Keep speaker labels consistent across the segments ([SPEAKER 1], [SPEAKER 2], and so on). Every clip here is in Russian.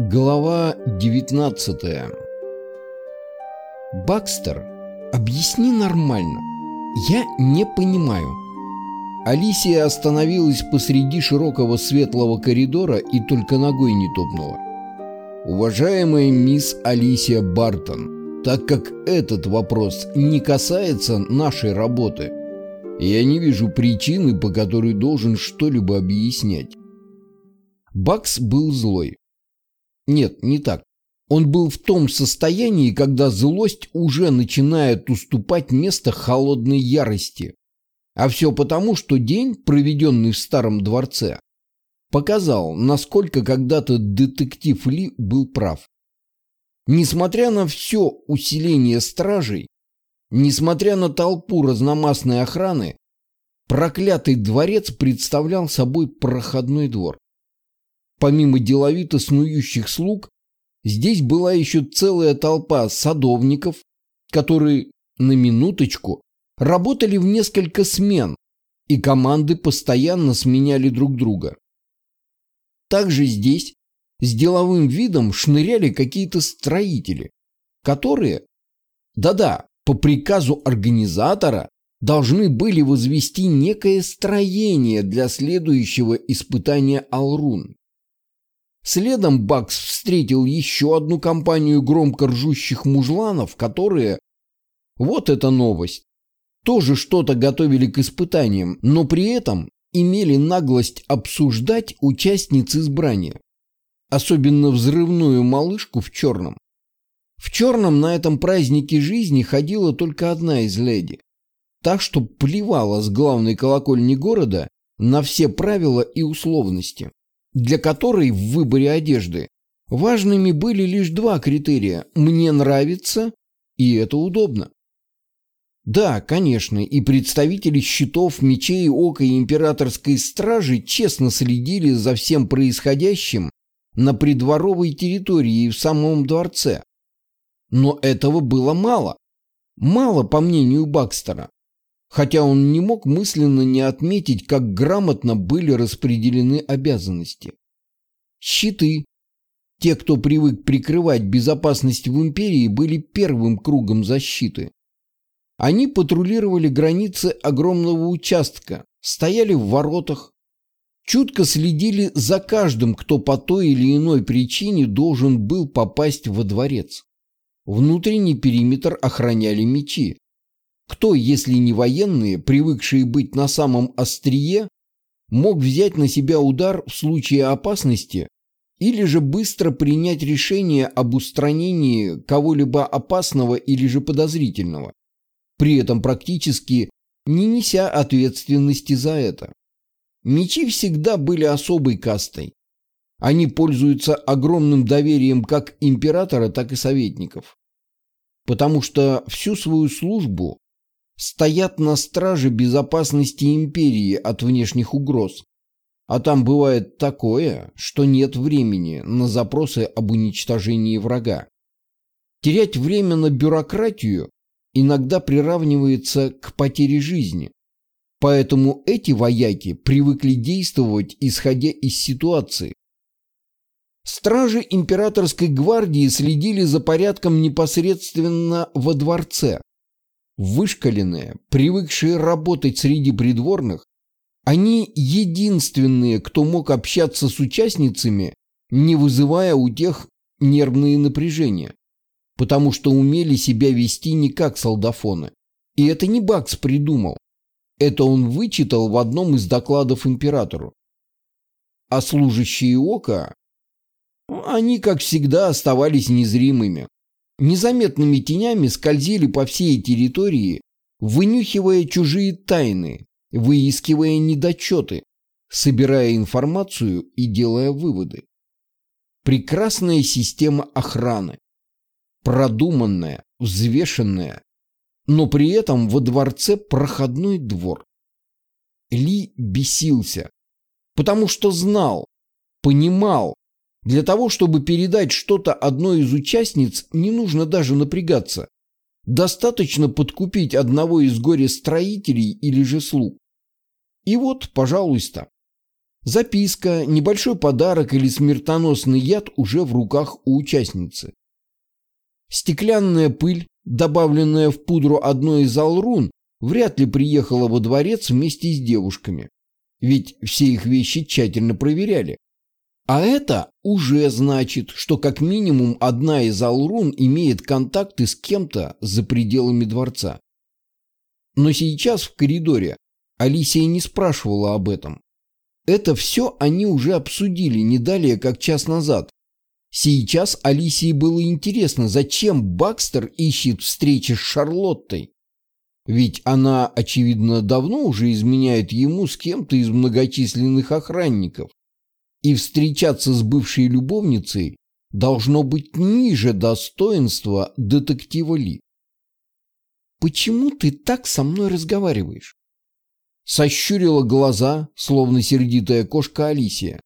[SPEAKER 1] Глава 19 Бакстер, объясни нормально. Я не понимаю. Алисия остановилась посреди широкого светлого коридора и только ногой не топнула. Уважаемая мисс Алисия Бартон, так как этот вопрос не касается нашей работы, я не вижу причины, по которой должен что-либо объяснять. Бакс был злой. Нет, не так. Он был в том состоянии, когда злость уже начинает уступать место холодной ярости. А все потому, что день, проведенный в старом дворце, показал, насколько когда-то детектив Ли был прав. Несмотря на все усиление стражей, несмотря на толпу разномастной охраны, проклятый дворец представлял собой проходной двор. Помимо деловито снующих слуг, здесь была еще целая толпа садовников, которые, на минуточку, работали в несколько смен, и команды постоянно сменяли друг друга. Также здесь с деловым видом шныряли какие-то строители, которые, да-да, по приказу организатора, должны были возвести некое строение для следующего испытания Алрун. Следом Бакс встретил еще одну компанию громко ржущих мужланов, которые... Вот эта новость. Тоже что-то готовили к испытаниям, но при этом имели наглость обсуждать участниц избрания. Особенно взрывную малышку в черном. В черном на этом празднике жизни ходила только одна из леди. Так что плевала с главной колокольни города на все правила и условности для которой в выборе одежды важными были лишь два критерия «мне нравится» и «это удобно». Да, конечно, и представители щитов, мечей, ока и императорской стражи честно следили за всем происходящим на придворовой территории и в самом дворце. Но этого было мало. Мало, по мнению Бакстера хотя он не мог мысленно не отметить, как грамотно были распределены обязанности. Щиты. Те, кто привык прикрывать безопасность в империи, были первым кругом защиты. Они патрулировали границы огромного участка, стояли в воротах, чутко следили за каждым, кто по той или иной причине должен был попасть во дворец. Внутренний периметр охраняли мечи, кто, если не военные, привыкшие быть на самом острие, мог взять на себя удар в случае опасности или же быстро принять решение об устранении кого-либо опасного или же подозрительного, при этом практически не неся ответственности за это. Мечи всегда были особой кастой. Они пользуются огромным доверием как императора, так и советников. Потому что всю свою службу стоят на страже безопасности империи от внешних угроз. А там бывает такое, что нет времени на запросы об уничтожении врага. Терять время на бюрократию иногда приравнивается к потере жизни. Поэтому эти вояки привыкли действовать, исходя из ситуации. Стражи императорской гвардии следили за порядком непосредственно во дворце, Вышкаленные, привыкшие работать среди придворных, они единственные, кто мог общаться с участницами, не вызывая у тех нервные напряжения, потому что умели себя вести не как солдафоны. И это не Бакс придумал. Это он вычитал в одном из докладов императору. А служащие ока, они, как всегда, оставались незримыми незаметными тенями скользили по всей территории, вынюхивая чужие тайны, выискивая недочеты, собирая информацию и делая выводы. Прекрасная система охраны. Продуманная, взвешенная, но при этом во дворце проходной двор. Ли бесился, потому что знал, понимал, для того, чтобы передать что-то одной из участниц, не нужно даже напрягаться. Достаточно подкупить одного из горе-строителей или же слуг. И вот, пожалуйста. Записка, небольшой подарок или смертоносный яд уже в руках у участницы. Стеклянная пыль, добавленная в пудру одной из алрун, вряд ли приехала во дворец вместе с девушками. Ведь все их вещи тщательно проверяли. А это уже значит, что как минимум одна из алрун имеет контакты с кем-то за пределами дворца. Но сейчас в коридоре Алисия не спрашивала об этом. Это все они уже обсудили не далее, как час назад. Сейчас Алисии было интересно, зачем Бакстер ищет встречи с Шарлоттой. Ведь она, очевидно, давно уже изменяет ему с кем-то из многочисленных охранников. И встречаться с бывшей любовницей должно быть ниже достоинства детектива Ли. «Почему ты так со мной разговариваешь?» Сощурила глаза, словно сердитая кошка Алисия.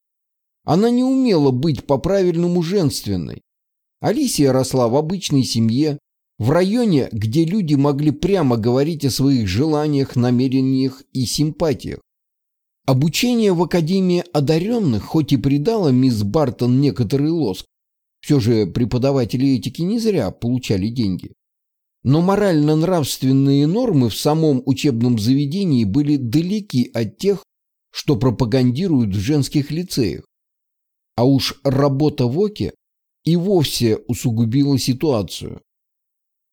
[SPEAKER 1] Она не умела быть по-правильному женственной. Алисия росла в обычной семье, в районе, где люди могли прямо говорить о своих желаниях, намерениях и симпатиях. Обучение в Академии одаренных хоть и придало мисс Бартон некоторый лоск, все же преподаватели этики не зря получали деньги. Но морально-нравственные нормы в самом учебном заведении были далеки от тех, что пропагандируют в женских лицеях. А уж работа в ОКе и вовсе усугубила ситуацию.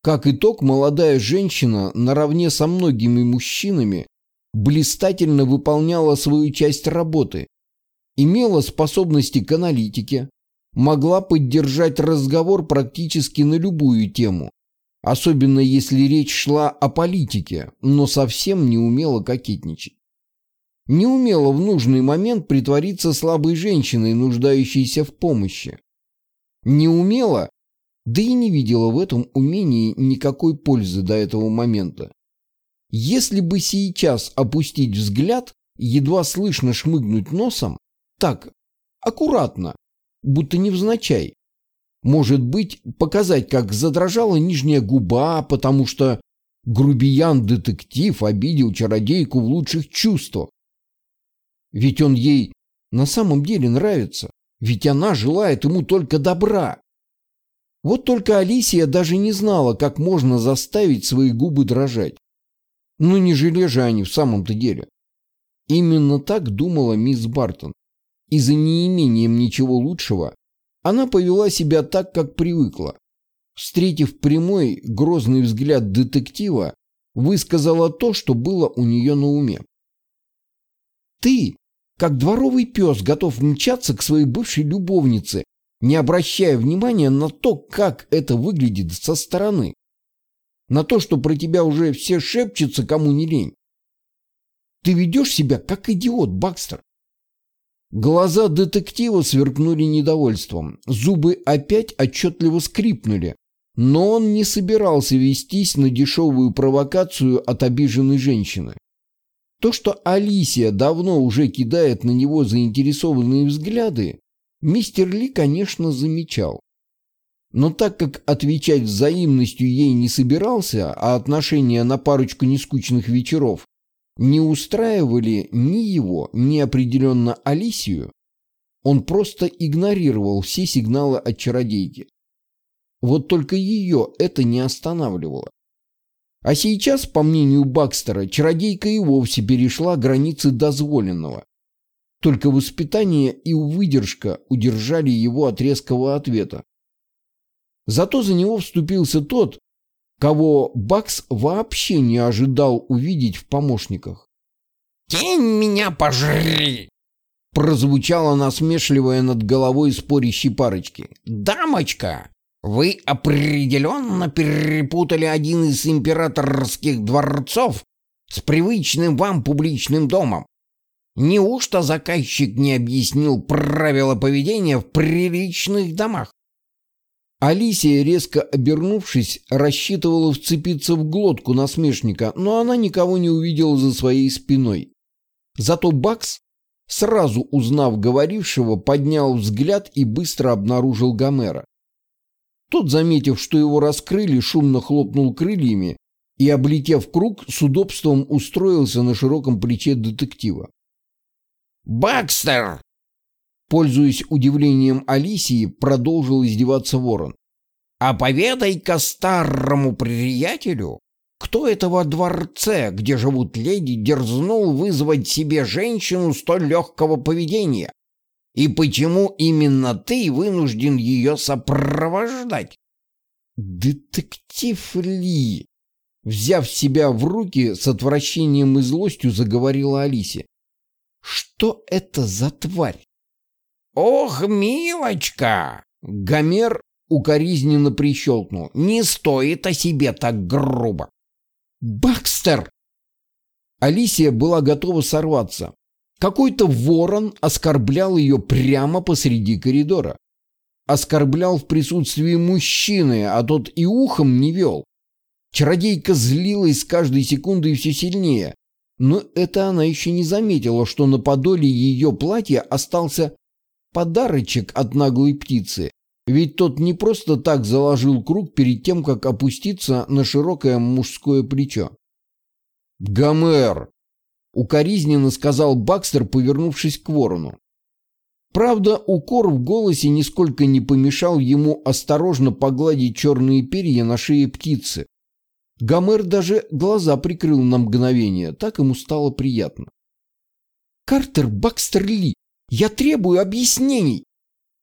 [SPEAKER 1] Как итог, молодая женщина наравне со многими мужчинами блистательно выполняла свою часть работы, имела способности к аналитике, могла поддержать разговор практически на любую тему, особенно если речь шла о политике, но совсем не умела кокетничать. Не умела в нужный момент притвориться слабой женщиной, нуждающейся в помощи. Не умела да и не видела в этом умении никакой пользы до этого момента. Если бы сейчас опустить взгляд, едва слышно шмыгнуть носом, так, аккуратно, будто невзначай, может быть, показать, как задрожала нижняя губа, потому что грубиян-детектив обидел чародейку в лучших чувствах. Ведь он ей на самом деле нравится, ведь она желает ему только добра. Вот только Алисия даже не знала, как можно заставить свои губы дрожать. Ну не железы они в самом-то деле. Именно так думала мисс Бартон. И за неимением ничего лучшего она повела себя так, как привыкла. Встретив прямой, грозный взгляд детектива, высказала то, что было у нее на уме. «Ты, как дворовый пес, готов мчаться к своей бывшей любовнице, не обращая внимания на то, как это выглядит со стороны. На то, что про тебя уже все шепчутся, кому не лень. Ты ведешь себя как идиот, Бакстер. Глаза детектива сверкнули недовольством. Зубы опять отчетливо скрипнули. Но он не собирался вестись на дешевую провокацию от обиженной женщины. То, что Алисия давно уже кидает на него заинтересованные взгляды, Мистер Ли, конечно, замечал. Но так как отвечать взаимностью ей не собирался, а отношения на парочку нескучных вечеров не устраивали ни его, ни определенно Алисию, он просто игнорировал все сигналы от чародейки. Вот только ее это не останавливало. А сейчас, по мнению Бакстера, чародейка и вовсе перешла границы дозволенного. Только воспитание и выдержка удержали его от резкого ответа. Зато за него вступился тот, кого Бакс вообще не ожидал увидеть в помощниках.
[SPEAKER 2] «Тень меня пожри!»
[SPEAKER 1] Прозвучало насмешливое над головой спорящей парочки.
[SPEAKER 2] «Дамочка, вы определенно перепутали один из императорских дворцов с привычным вам публичным домом. Неужто заказчик не объяснил правила поведения в приличных домах?
[SPEAKER 1] Алисия, резко обернувшись, рассчитывала вцепиться в глотку насмешника, но она никого не увидела за своей спиной. Зато Бакс, сразу узнав говорившего, поднял взгляд и быстро обнаружил Гомера. Тот, заметив, что его раскрыли, шумно хлопнул крыльями и, облетев круг, с удобством устроился на широком плече детектива.
[SPEAKER 2] «Бакстер!»
[SPEAKER 1] Пользуясь удивлением Алисии, продолжил издеваться ворон.
[SPEAKER 2] «А поведай-ка старому приятелю, кто этого дворце, где живут леди, дерзнул вызвать себе женщину столь легкого поведения? И почему именно ты вынужден ее сопровождать?»
[SPEAKER 1] «Детектив Ли!» Взяв себя в руки, с отвращением и злостью заговорила Алисе. «Что это за тварь?»
[SPEAKER 2] «Ох, милочка!»
[SPEAKER 1] Гомер укоризненно прищелкнул.
[SPEAKER 2] «Не стоит о себе так грубо!»
[SPEAKER 1] «Бакстер!» Алисия была готова сорваться. Какой-то ворон оскорблял ее прямо посреди коридора. Оскорблял в присутствии мужчины, а тот и ухом не вел. Чародейка злилась с каждой секундой все сильнее. Но это она еще не заметила, что на подоле ее платья остался подарочек от наглой птицы. Ведь тот не просто так заложил круг перед тем, как опуститься на широкое мужское плечо. «Гомер!» — укоризненно сказал Бакстер, повернувшись к ворону. Правда, укор в голосе нисколько не помешал ему осторожно погладить черные перья на шее птицы. Гомер даже глаза прикрыл на мгновение, так ему стало приятно. «Картер Бакстер Ли, я требую объяснений!»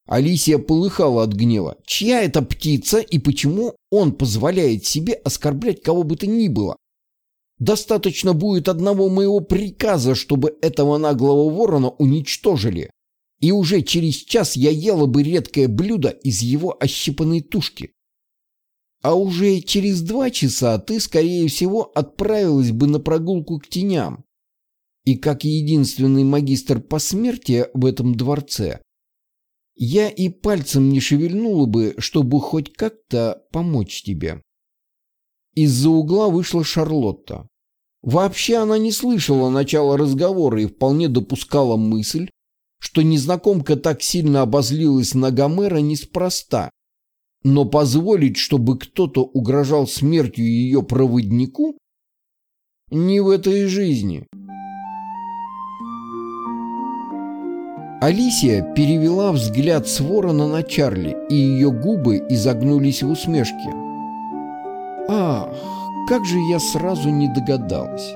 [SPEAKER 1] Алисия полыхала от гнева. Чья это птица и почему он позволяет себе оскорблять кого бы то ни было? Достаточно будет одного моего приказа, чтобы этого наглого ворона уничтожили. И уже через час я ела бы редкое блюдо из его ощипанной тушки. А уже через два часа ты, скорее всего, отправилась бы на прогулку к теням. И как единственный магистр посмертия в этом дворце, я и пальцем не шевельнула бы, чтобы хоть как-то помочь тебе. Из-за угла вышла Шарлотта. Вообще она не слышала начала разговора и вполне допускала мысль, что незнакомка так сильно обозлилась на Гомера неспроста. Но позволить, чтобы кто-то угрожал смертью ее проводнику, не в этой жизни. Алисия перевела взгляд с ворона на Чарли, и ее губы изогнулись в усмешке. «Ах, как же я сразу не догадалась!»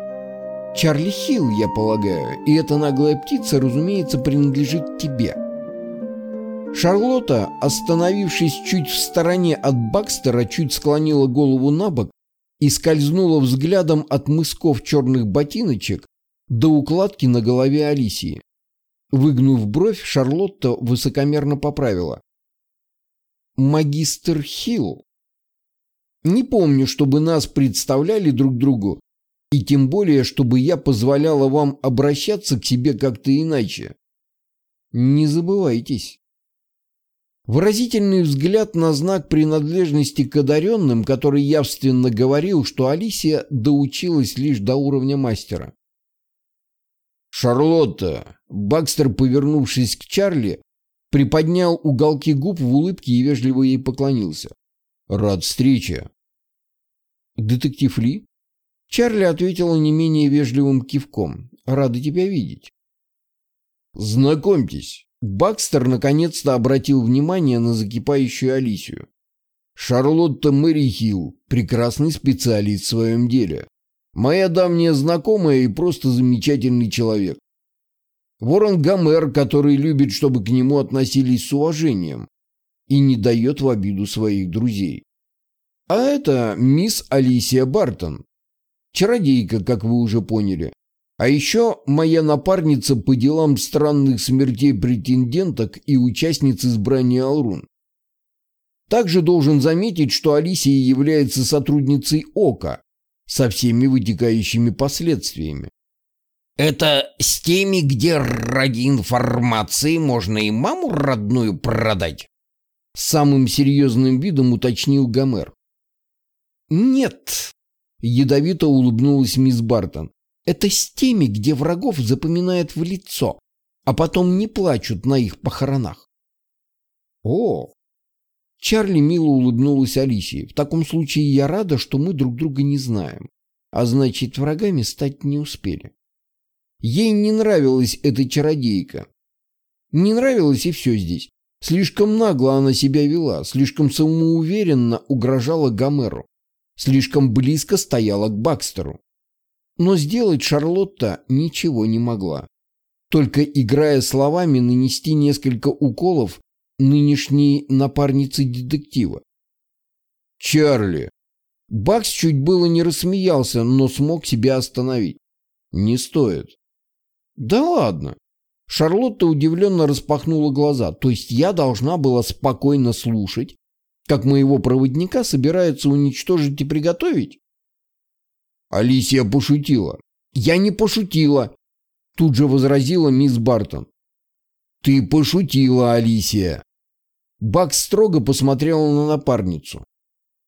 [SPEAKER 1] «Чарли Хилл, я полагаю, и эта наглая птица, разумеется, принадлежит тебе». Шарлотта, остановившись чуть в стороне от Бакстера, чуть склонила голову на бок и скользнула взглядом от мысков черных ботиночек до укладки на голове Алисии. Выгнув бровь, Шарлотта высокомерно поправила. «Магистр Хилл. Не помню, чтобы нас представляли друг другу, и тем более, чтобы я позволяла вам обращаться к себе как-то иначе. Не забывайтесь». Выразительный взгляд на знак принадлежности к одаренным, который явственно говорил, что Алисия доучилась лишь до уровня мастера. «Шарлотта!» Бакстер, повернувшись к Чарли, приподнял уголки губ в улыбке и вежливо ей поклонился. «Рад встрече!» «Детектив Ли?» Чарли ответила не менее вежливым кивком. «Рада тебя видеть». «Знакомьтесь!» Бакстер наконец-то обратил внимание на закипающую Алисию. «Шарлотта Мэри Хилл, прекрасный специалист в своем деле. Моя давняя знакомая и просто замечательный человек. Ворон Гомер, который любит, чтобы к нему относились с уважением и не дает в обиду своих друзей. А это мисс Алисия Бартон, чародейка, как вы уже поняли. А еще моя напарница по делам странных смертей претенденток и участниц избрания Алрун. Также должен заметить, что Алисия является сотрудницей ОКА, со всеми вытекающими последствиями.
[SPEAKER 2] Это с теми, где ради информации можно и маму родную продать?
[SPEAKER 1] Самым серьезным видом уточнил Гомер. Нет, ядовито улыбнулась мисс Бартон. Это с теми, где врагов запоминают в лицо, а потом не плачут на их похоронах. О, Чарли мило улыбнулась Алисии. «В таком случае я рада, что мы друг друга не знаем. А значит, врагами стать не успели». Ей не нравилась эта чародейка. Не нравилось и все здесь. Слишком нагло она себя вела, слишком самоуверенно угрожала Гомеру, слишком близко стояла к Бакстеру. Но сделать Шарлотта ничего не могла. Только играя словами нанести несколько уколов нынешней напарнице детектива. «Чарли!» Бакс чуть было не рассмеялся, но смог себя остановить. «Не стоит». «Да ладно!» Шарлотта удивленно распахнула глаза. То есть я должна была спокойно слушать, как моего проводника собираются уничтожить и приготовить? Алисия пошутила. Я не пошутила, тут же возразила мисс Бартон. Ты пошутила, Алисия. Бакс строго посмотрела на напарницу.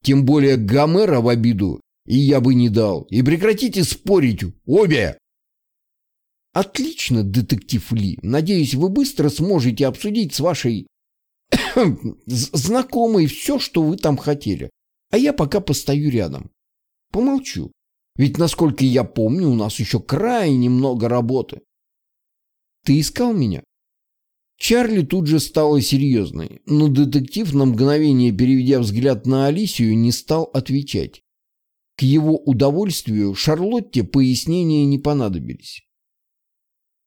[SPEAKER 1] Тем более Гомера в обиду и я бы не дал. И прекратите спорить, обе! Отлично, детектив Ли. Надеюсь, вы быстро сможете обсудить с вашей знакомой все, что вы там хотели. А я пока постою рядом. Помолчу. Ведь, насколько я помню, у нас еще крайне много работы. Ты искал меня? Чарли тут же стала серьезной, но детектив, на мгновение переведя взгляд на Алисию, не стал отвечать. К его удовольствию Шарлотте пояснения не понадобились.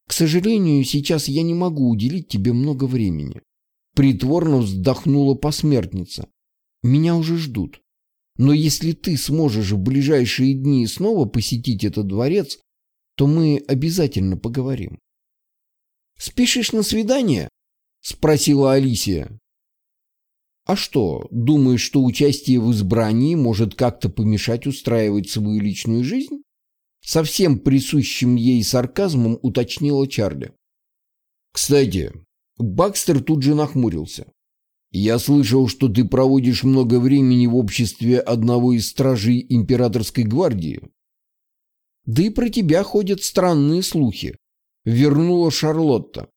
[SPEAKER 1] К сожалению, сейчас я не могу уделить тебе много времени. Притворно вздохнула посмертница. Меня уже ждут. Но если ты сможешь в ближайшие дни снова посетить этот дворец, то мы обязательно поговорим. «Спешишь на свидание?» — спросила Алисия. «А что, думаешь, что участие в избрании может как-то помешать устраивать свою личную жизнь?» Совсем присущим ей сарказмом уточнила Чарли. «Кстати, Бакстер тут же нахмурился. Я слышал, что ты проводишь много времени в обществе одного из стражей императорской гвардии. Да и про тебя ходят странные слухи. Вернула Шарлотта.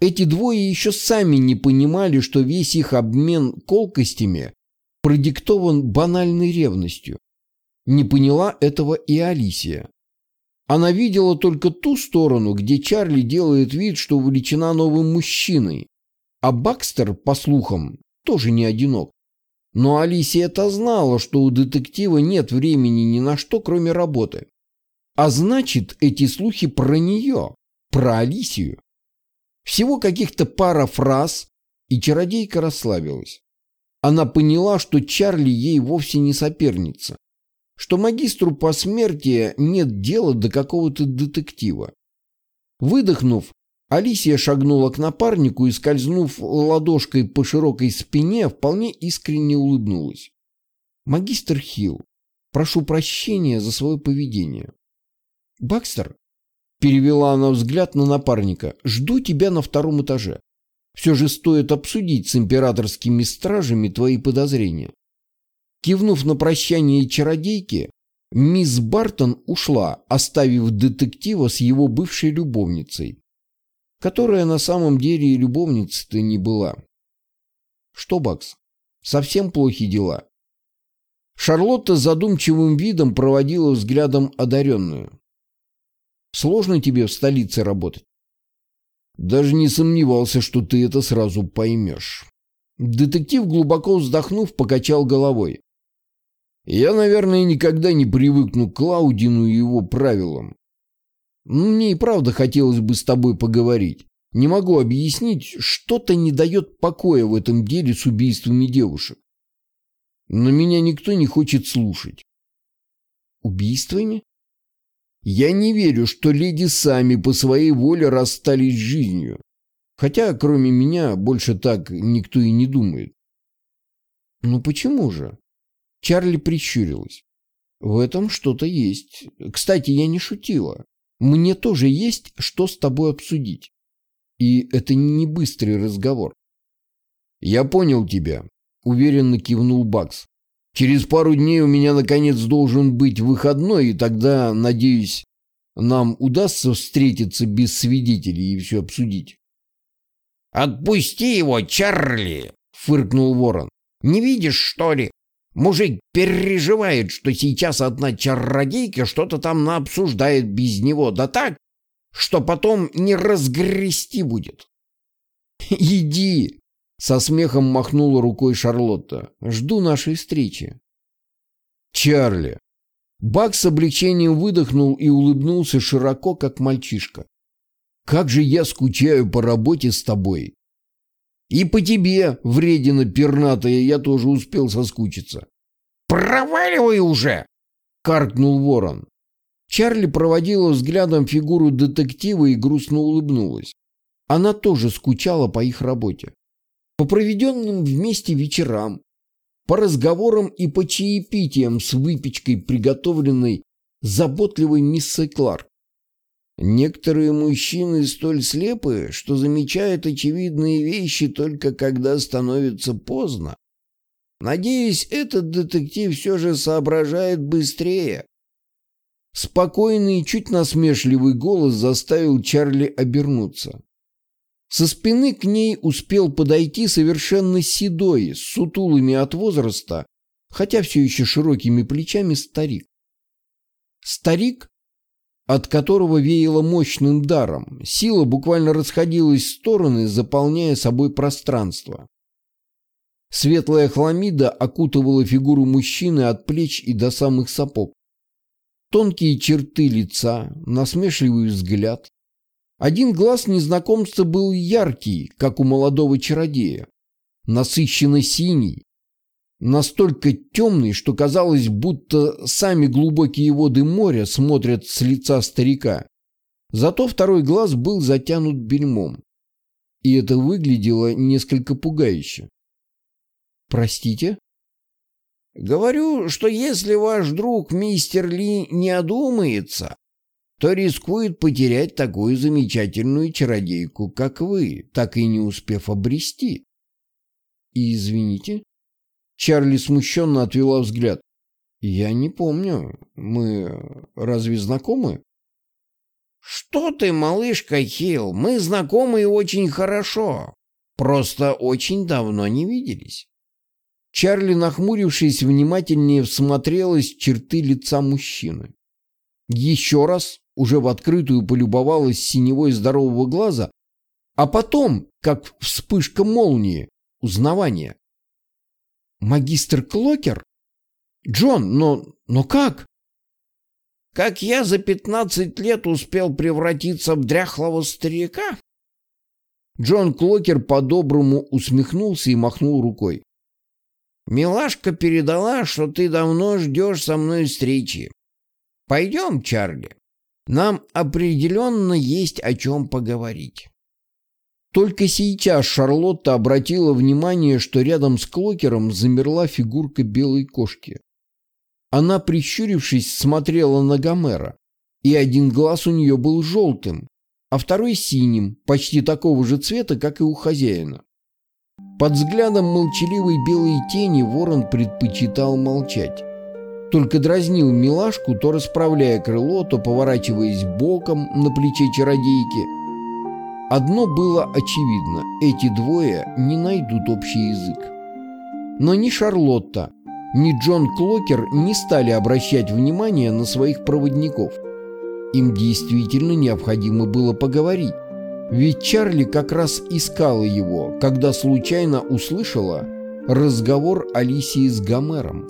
[SPEAKER 1] Эти двое еще сами не понимали, что весь их обмен колкостями продиктован банальной ревностью. Не поняла этого и Алисия. Она видела только ту сторону, где Чарли делает вид, что увлечена новым мужчиной. А Бакстер, по слухам, тоже не одинок. Но Алисия это знала, что у детектива нет времени ни на что, кроме работы. А значит, эти слухи про нее, про Алисию. Всего каких-то пара фраз, и чародейка расслабилась. Она поняла, что Чарли ей вовсе не соперница что магистру посмертия нет дела до какого-то детектива. Выдохнув, Алисия шагнула к напарнику и, скользнув ладошкой по широкой спине, вполне искренне улыбнулась. «Магистр Хилл, прошу прощения за свое поведение». «Бакстер?» — перевела она взгляд на напарника. «Жду тебя на втором этаже. Все же стоит обсудить с императорскими стражами твои подозрения». Кивнув на прощание чародейки, мисс Бартон ушла, оставив детектива с его бывшей любовницей, которая на самом деле и любовницей-то не была. Что, Бакс, совсем плохи дела? Шарлотта задумчивым видом проводила взглядом одаренную. Сложно тебе в столице работать? Даже не сомневался, что ты это сразу поймешь. Детектив, глубоко вздохнув, покачал головой. Я, наверное, никогда не привыкну к Клаудину и его правилам. Мне и правда хотелось бы с тобой поговорить. Не могу объяснить, что-то не дает покоя в этом деле с убийствами девушек. Но меня никто не хочет слушать. Убийствами? Я не верю, что леди сами по своей воле расстались с жизнью. Хотя, кроме меня, больше так никто и не думает. Ну почему же? Чарли прищурилась. В этом что-то есть. Кстати, я не шутила. Мне тоже есть, что с тобой обсудить. И это не быстрый разговор. Я понял тебя, уверенно кивнул Бакс. Через пару дней у меня наконец должен быть выходной, и тогда, надеюсь, нам удастся встретиться без свидетелей и все обсудить.
[SPEAKER 2] «Отпусти его, Чарли!» — фыркнул Ворон. «Не видишь, что ли? Мужик переживает, что сейчас одна чародейка что-то там наобсуждает без него. Да так, что потом не разгрести будет.
[SPEAKER 1] «Иди!» — со смехом махнула рукой Шарлотта. «Жду нашей встречи». «Чарли!» Бак с облегчением выдохнул и улыбнулся широко, как мальчишка. «Как же я скучаю по работе с тобой!» «И по тебе, вредина пернатая, я тоже успел соскучиться».
[SPEAKER 2] «Проваливай уже!»
[SPEAKER 1] — каркнул ворон. Чарли проводила взглядом фигуру детектива и грустно улыбнулась. Она тоже скучала по их работе. По проведенным вместе вечерам, по разговорам и по чаепитиям с выпечкой, приготовленной заботливой миссой Кларк. Некоторые мужчины столь слепы, что замечают очевидные вещи только когда становится поздно. Надеюсь, этот детектив все же соображает быстрее. Спокойный, чуть насмешливый голос заставил Чарли обернуться. Со спины к ней успел подойти совершенно седой, с сутулыми от возраста, хотя все еще широкими плечами старик. Старик, от которого веяло мощным даром, сила буквально расходилась в стороны, заполняя собой пространство. Светлая хламида окутывала фигуру мужчины от плеч и до самых сапог. Тонкие черты лица, насмешливый взгляд. Один глаз незнакомца был яркий, как у молодого чародея, насыщенно синий, настолько темный, что казалось, будто сами глубокие воды моря смотрят с лица старика. Зато второй глаз был затянут бельмом, и это выглядело несколько пугающе. «Простите?»
[SPEAKER 2] Говорю, что если ваш друг мистер Ли не одумается, то рискует потерять такую замечательную чародейку, как вы, так и не успев обрести.
[SPEAKER 1] И извините. Чарли смущенно отвела взгляд. Я не помню. Мы разве знакомы?
[SPEAKER 2] Что ты, малышка Хилл, мы знакомы очень хорошо. Просто очень давно не виделись.
[SPEAKER 1] Чарли, нахмурившись, внимательнее всмотрелась в черты лица мужчины. Еще раз, уже в открытую полюбовалась синевой здорового глаза, а потом, как вспышка молнии, узнавание. «Магистр Клокер? Джон, но, но как?»
[SPEAKER 2] «Как я за пятнадцать лет успел превратиться в дряхлого старика?»
[SPEAKER 1] Джон Клокер по-доброму усмехнулся и махнул рукой.
[SPEAKER 2] Милашка передала, что ты давно ждешь со мной встречи. Пойдем, Чарли. Нам определенно есть о чем поговорить.
[SPEAKER 1] Только сейчас Шарлотта обратила внимание, что рядом с Клокером замерла фигурка белой кошки. Она, прищурившись, смотрела на Гомера, и один глаз у нее был желтым, а второй синим, почти такого же цвета, как и у хозяина. Под взглядом молчаливой белой тени ворон предпочитал молчать. Только дразнил милашку, то расправляя крыло, то поворачиваясь боком на плече чародейки. Одно было очевидно – эти двое не найдут общий язык. Но ни Шарлотта, ни Джон Клокер не стали обращать внимание на своих проводников. Им действительно необходимо было поговорить. Ведь Чарли как раз искала его, когда случайно услышала разговор Алисии с Гомером.